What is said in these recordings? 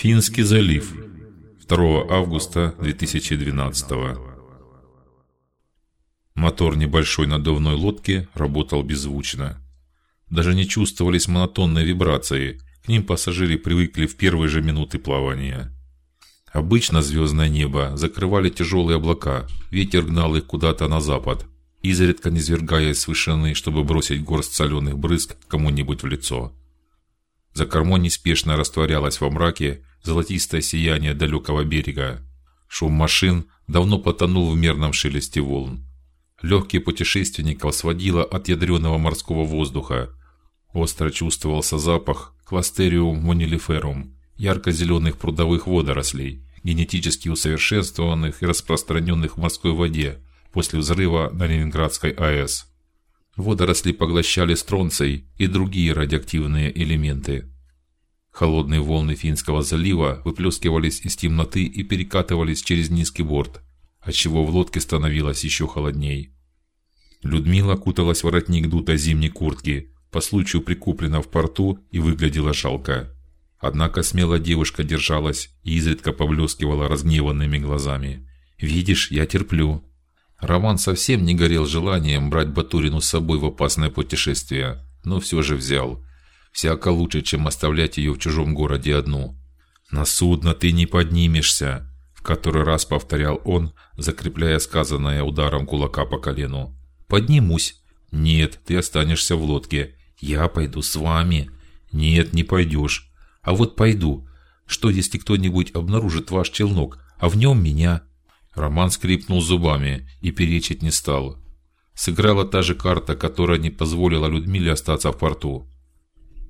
Финский залив. 2 августа 2012 Мотор небольшой надувной лодки работал беззвучно. Даже не чувствовались монотонные вибрации. К ним пассажиры привыкли в первые же минуты плавания. Обычно звездное небо закрывали тяжелые облака, ветер гнал их куда-то на запад, изредка низвергаясь с вышины, чтобы бросить горсть соленых брызг кому-нибудь в лицо. За кормой неспешно растворялось во мраке золотистое сияние далекого берега. Шум машин давно потонул в мерном шелесте волн. Легкие путешественников сводило от ядреного морского воздуха. Остро чувствовался запах кластериум монилиферум, ярко-зеленых прудовых водорослей, генетически усовершенствованных и распространенных в морской воде после взрыва на Ленинградской АЭС. Водоросли поглощали стронций и другие радиоактивные элементы. Холодные волны Финского залива выплескивались из темноты и перекатывались через низкий борт, отчего в лодке становилось еще холодней. Людмила куталась в воротник дутой зимней куртки, по случаю прикуплена в порту и выглядела жалко. Однако смелая девушка держалась и изредка поблескивала разгневанными глазами. Видишь, я терплю. Роман совсем не горел желанием брать Батурину с собой в опасное путешествие, но все же взял. Всяко лучше, чем оставлять ее в чужом городе одну. На судно ты не поднимешься, в который раз повторял он, закрепляя сказанное ударом кулака по колену. Поднимусь. Нет, ты останешься в лодке. Я пойду с вами. Нет, не пойдешь. А вот пойду. Что, если кто-нибудь обнаружит ваш челнок, а в нем меня? Роман скрипнул зубами и перечить не стал. Сыграла та же карта, которая не позволила Людмиле остаться в порту.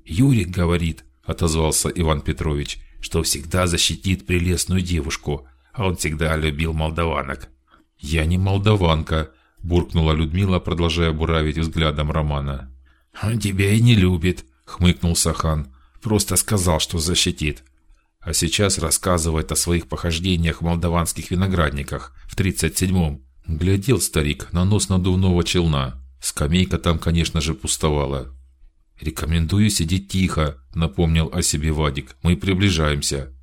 Юрик говорит, отозвался Иван Петрович, что всегда защитит прелестную девушку, а он всегда любил молдаванок. Я не молдаванка, буркнула Людмила, продолжая буравить взглядом Романа. Он тебя и не любит, хмыкнул Сахан. Просто сказал, что защитит. А сейчас рассказывает о своих похождениях в молдаванских виноградниках в тридцать седьмом. Глядел старик на нос надувного челна. Скамейка там, конечно же, пустовала. Рекомендую сидеть тихо, напомнил о себе Вадик. Мы приближаемся.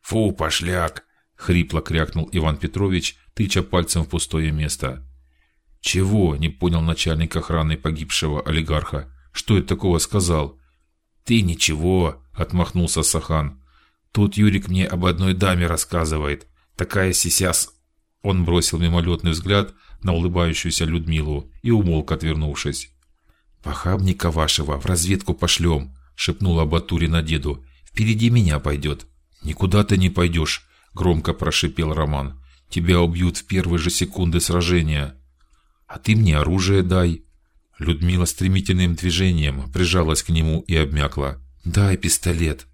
Фу, пошляк! хрипло крякнул Иван Петрович, тыча пальцем в пустое место. Чего? Не понял начальник охраны погибшего олигарха. Что это такого сказал? Ты ничего, отмахнулся Сахан. Тут Юрик мне об одной даме рассказывает. Такая сисяс. Он бросил мимолетный взгляд на улыбающуюся Людмилу и умолк, отвернувшись. Похабника вашего в разведку пошлем, шепнула Батурина деду. Впереди меня пойдет. Никуда ты не пойдешь, громко прошепел Роман. Тебя убьют в первые же секунды сражения. А ты мне оружие дай. Людмила стремительным движением прижалась к нему и обмякла. Дай пистолет.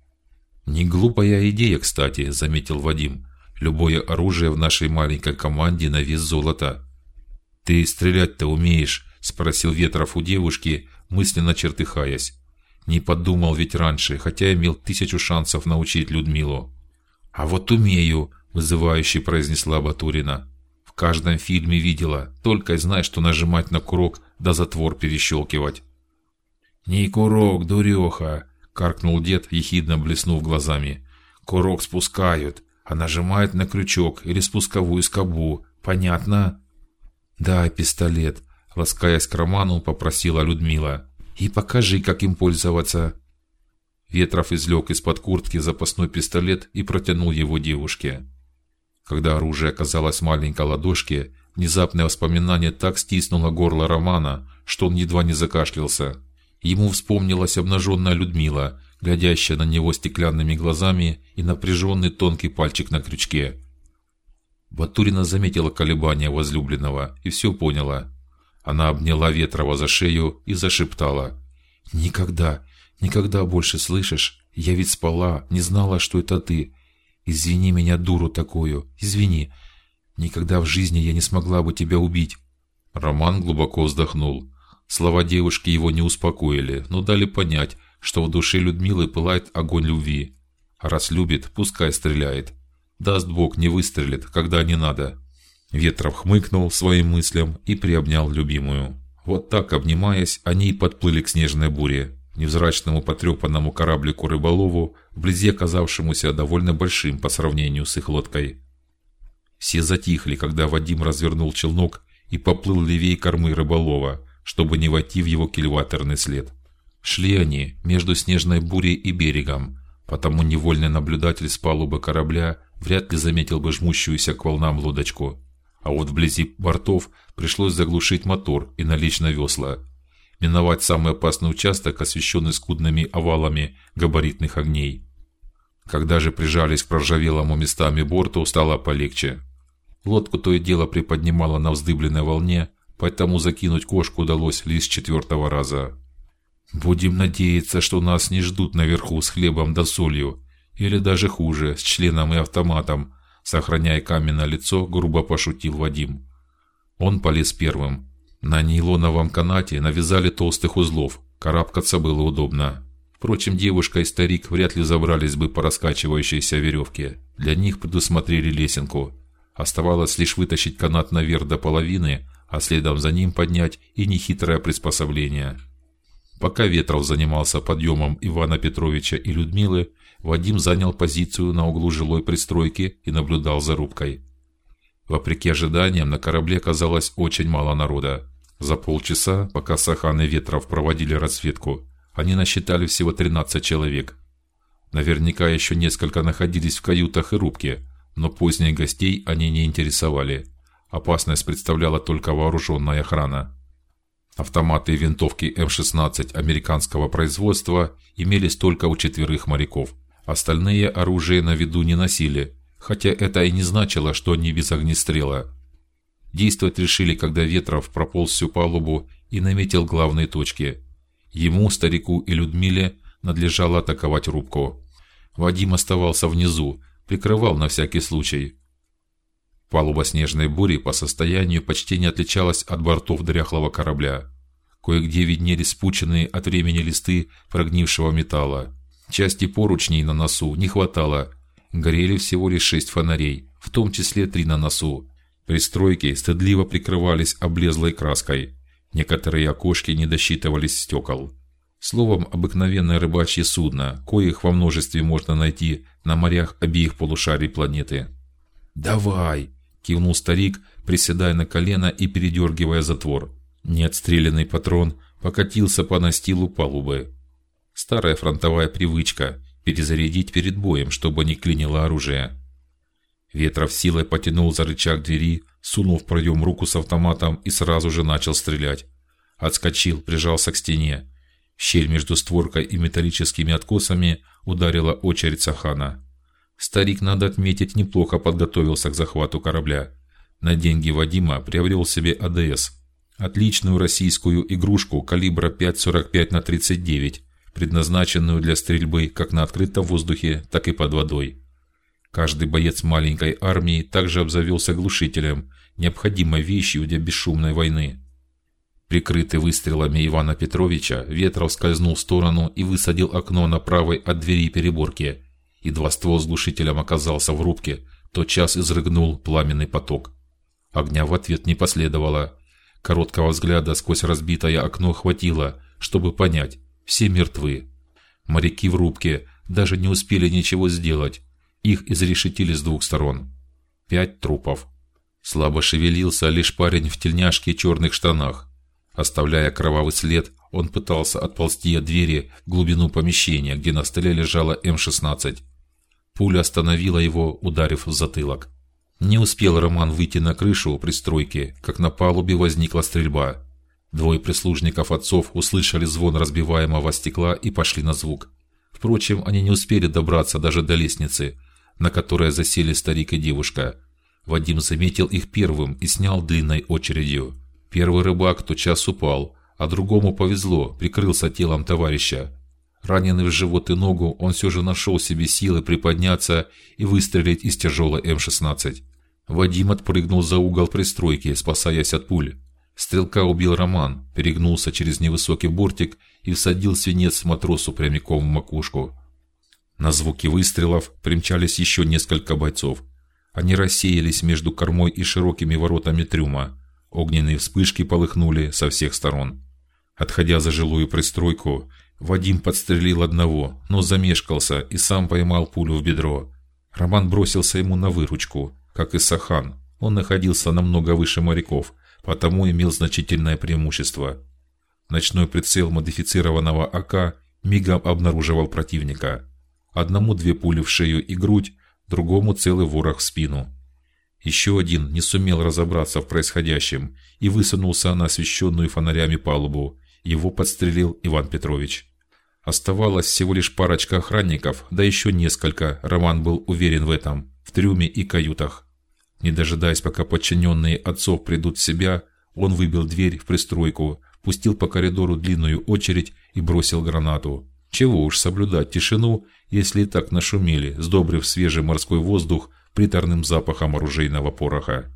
Не глупая идея, кстати, заметил Вадим. Любое оружие в нашей маленькой команде на вес золота. Ты стрелять-то умеешь? Спросил Ветров у девушки, мысленно чертыхаясь. Не подумал ведь раньше, хотя имел тысячу шансов научить Людмилу. А вот умею, вызывающе произнесла Батурина каждом фильме видела, только и знай, что нажимать на курок да затвор перещелкивать. Не курок, дуреха, каркнул дед, ехидно блеснув глазами. Курок спускают, а нажимают на крючок или спусковую скобу. Понятно? Да, пистолет, ласкаясь к Роману, попросила Людмила. И покажи, как им пользоваться. Ветров извлек из-под куртки запасной пистолет и протянул его девушке. Когда оружие оказалось в маленькой ладошке, внезапное воспоминание так стиснуло горло Романа, что он едва не закашлялся. Ему вспомнилась обнаженная Людмила, глядящая на него стеклянными глазами и напряженный тонкий пальчик на крючке. Батурина заметила колебания возлюбленного и все поняла. Она обняла Ветрова за шею и зашептала: "Никогда, никогда больше слышишь? Я ведь спала, не знала, что это ты. Извини меня, дуру такую, извини. Никогда в жизни я не смогла бы тебя убить. Роман глубоко вздохнул. Слова девушки его не успокоили, но дали понять, что в душе Людмилы пылает огонь любви. Раз любит, пускай стреляет. Даст Бог, не выстрелит, когда не надо. Ветров хмыкнул своим мыслям и приобнял любимую. Вот так, обнимаясь, они и подплыли к снежной буре, невзрачному потрепанному кораблику рыболову, вблизи оказавшемуся довольно большим по сравнению с их лодкой. Все затихли, когда Вадим развернул челнок и поплыл левее кормы рыболова, чтобы не войти в его кильваторный след. Шли они между снежной бурей и берегом, потому невольный наблюдатель с палубы корабля вряд ли заметил бы жмущуюся к волнам лодочку. А вот вблизи бортов пришлось заглушить мотор и налечь на весла, миновать самый опасный участок, освещенный скудными овалами габаритных огней. Когда же прижались к проржавелому местами борту, стало полегче. Лодку то и дело приподнимало на вздыбленной волне, поэтому закинуть кошку удалось лишь с четвертого раза. Будем надеяться, что нас не ждут наверху с хлебом да солью, или даже хуже, с членом и автоматом. Сохраняя каменное лицо, грубо пошутил Вадим. Он полез первым. На нейлоновом канате навязали толстых узлов. Карабкаться было удобно. Впрочем, девушка и старик вряд ли забрались бы по раскачивающейся веревке. Для них предусмотрели лесенку. Оставалось лишь вытащить канат наверх до половины, а следом за ним поднять и нехитрое приспособление. Пока Ветров занимался подъемом Ивана Петровича и Людмилы, Вадим занял позицию на углу жилой пристройки и наблюдал за рубкой. Вопреки ожиданиям, на корабле оказалось очень мало народа. За полчаса, пока Сахан и Ветров проводили разведку, они насчитали всего 13 человек. Наверняка еще несколько находились в каютах и рубке, но поздних гостей они не интересовали. Опасность представляла только вооруженная охрана. Автоматы и винтовки М16 американского производства имелись только у четверых моряков. Остальные оружие на виду не носили, хотя это и не значило, что они без огнестрела. Действовать решили, когда Ветров прополз всю палубу и наметил главные точки. Ему, старику и Людмиле надлежало атаковать рубку. Вадим оставался внизу, прикрывал на всякий случай. Палуба снежной бури по состоянию почти не отличалась от бортов дряхлого корабля. Кое-где виднелись спученные от времени листы прогнившего металла. Части поручней на носу не хватало, горели всего лишь шесть фонарей, в том числе три на носу. Пристройки стыдливо прикрывались облезлой краской. Некоторые окошки не досчитывались стекол. Словом, обыкновенное рыбачье судно, коих во множестве можно найти на морях обеих полушарий планеты. Давай, кивнул старик, приседая на колено и передергивая затвор. Неотстрелянный патрон покатился по настилу палубы. Старая фронтовая привычка перезарядить перед боем, чтобы не клинило оружие. Ветров силой потянул за рычаг двери, сунул в проем руку с автоматом и сразу же начал стрелять. Отскочил, прижался к стене. В щель между створкой и металлическими откосами ударила очередь Сахана. Старик, надо отметить, неплохо подготовился к захвату корабля. На деньги Вадима приобрел себе АДС, отличную российскую игрушку калибра 5,45 на 39 предназначенную для стрельбы как на открытом воздухе, так и под водой. Каждый боец маленькой армии также обзавелся глушителем, необходимой вещью для бесшумной войны. Прикрытый выстрелами Ивана Петровича, Ветров скользнул в сторону и высадил окно на правой от двери переборки. Едва ствол с глушителем оказался в рубке, тотчас изрыгнул пламенный поток. Огня в ответ не последовало. Короткого взгляда сквозь разбитое окно хватило, чтобы понять, все мертвы. Моряки в рубке даже не успели ничего сделать. Их изрешетили с двух сторон. Пять трупов. Слабо шевелился лишь парень в тельняшке и черных штанах. Оставляя кровавый след, он пытался отползти от двери в глубину помещения, где на столе лежала М16. Пуля остановила его, ударив в затылок. Не успел Роман выйти на крышу у пристройки, как на палубе возникла стрельба. Двое прислужников отцов услышали звон разбиваемого стекла и пошли на звук. Впрочем, они не успели добраться даже до лестницы, на которой засели старик и девушка. Вадим заметил их первым и снял длинной очередью. Первый рыбак тотчас упал, а другому повезло, прикрылся телом товарища. Раненый в живот и ногу, он все же нашел себе силы приподняться и выстрелить из тяжелой М16. Вадим отпрыгнул за угол пристройки, спасаясь от пуль. Стрелка убил Роман, перегнулся через невысокий бортик и всадил свинец матросу прямиком в макушку. На звуки выстрелов примчались еще несколько бойцов. Они рассеялись между кормой и широкими воротами трюма. Огненные вспышки полыхнули со всех сторон. Отходя за жилую пристройку, Вадим подстрелил одного, но замешкался и сам поймал пулю в бедро. Роман бросился ему на выручку, как и Сахан. Он находился намного выше моряков, потому имел значительное преимущество. Ночной прицел модифицированного АК мигом обнаруживал противника. Одному две пули в шею и грудь, другому целый ворох в спину. Еще один не сумел разобраться в происходящем и высунулся на освещенную фонарями палубу. Его подстрелил Иван Петрович. Оставалось всего лишь парочка охранников, да еще несколько. Роман был уверен в этом в трюме и каютах. Не дожидаясь, пока подчиненные отцов придут в себя, он выбил дверь в пристройку, пустил по коридору длинную очередь и бросил гранату. Чего уж соблюдать тишину, если и так нашумели, сдобрив свежий морской воздух приторным запахом оружейного пороха.